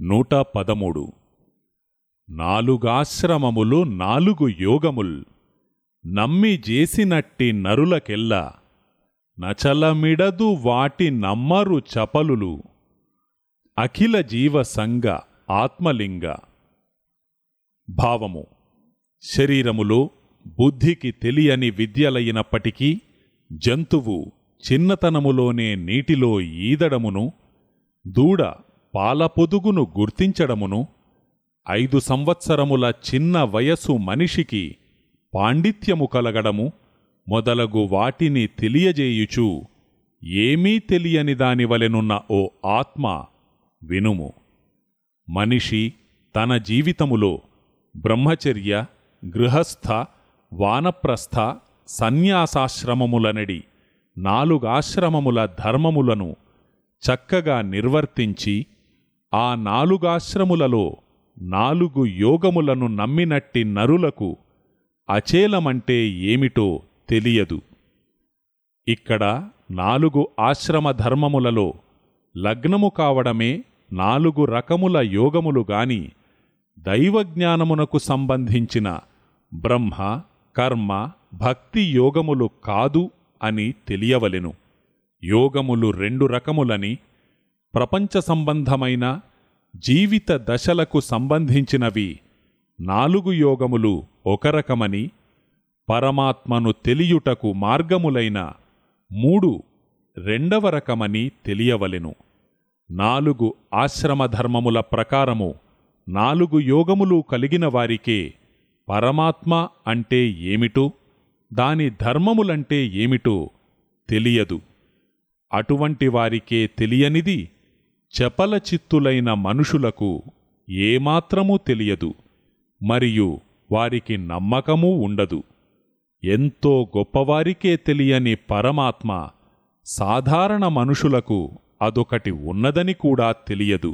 నూట పదమూడు. నాలుగాశ్రమములు నాలుగు యోగముల్ నమ్మి చేసినట్టి నరులకెల్ల నచలమిడదు వాటి నమ్మరు చపలులు. అఖిల జీవ సంగ ఆత్మలింగ. భావము శరీరములో బుద్ధికి తెలియని విద్యలైనప్పటికీ జంతువు చిన్నతనములోనే నీటిలో ఈదడమును దూడ పాలపొదుగును గుర్తించడమును ఐదు సంవత్సరముల చిన్న వయసు మనిషికి పాండిత్యము కలగడము మొదలగు వాటిని తెలియజేయుచు ఏమీ తెలియని దానివలెనున్న ఓ ఆత్మ వినుము. మనిషి తన జీవితములో బ్రహ్మచర్య గృహస్థ వానప్రస్థ సన్యాసాశ్రమములనడి నాలుగాశ్రమముల ధర్మములను చక్కగా నిర్వర్తించి ఆ నాలుగాశ్రములలో నాలుగు యోగములను నమ్మినట్టి నరులకు అచేలమంటే ఏమిటో తెలియదు. ఇక్కడ నాలుగు ఆశ్రమ ధర్మములలో లగ్నము కావడమే నాలుగు రకముల యోగములు గాని దైవజ్ఞానమునకు సంబంధించిన బ్రహ్మ కర్మ భక్తి యోగములు కాదు అని తెలియవలెను. యోగములు రెండు రకములని ప్రపంచ సంబంధమైన జీవిత దశలకు సంబంధించినవి నాలుగు యోగములు ఒక రకమని పరమాత్మను తెలియుటకు మార్గములైన మూడు రెండవ రకమని తెలియవలెను. నాలుగు ఆశ్రమధర్మముల ప్రకారము నాలుగు యోగములు కలిగిన వారికే పరమాత్మ అంటే ఏమిటో దాని ధర్మములంటే ఏమిటో తెలియదు. అటువంటి వారికే తెలియనిది చపలచిత్తులైన మనుషులకు ఏమాత్రమూ తెలియదు మరియు వారికి నమ్మకమూ ఉండదు. ఎంతో గొప్పవారికే తెలియని పరమాత్మ సాధారణ మనుషులకు అదొకటి ఉన్నదని కూడా తెలియదు.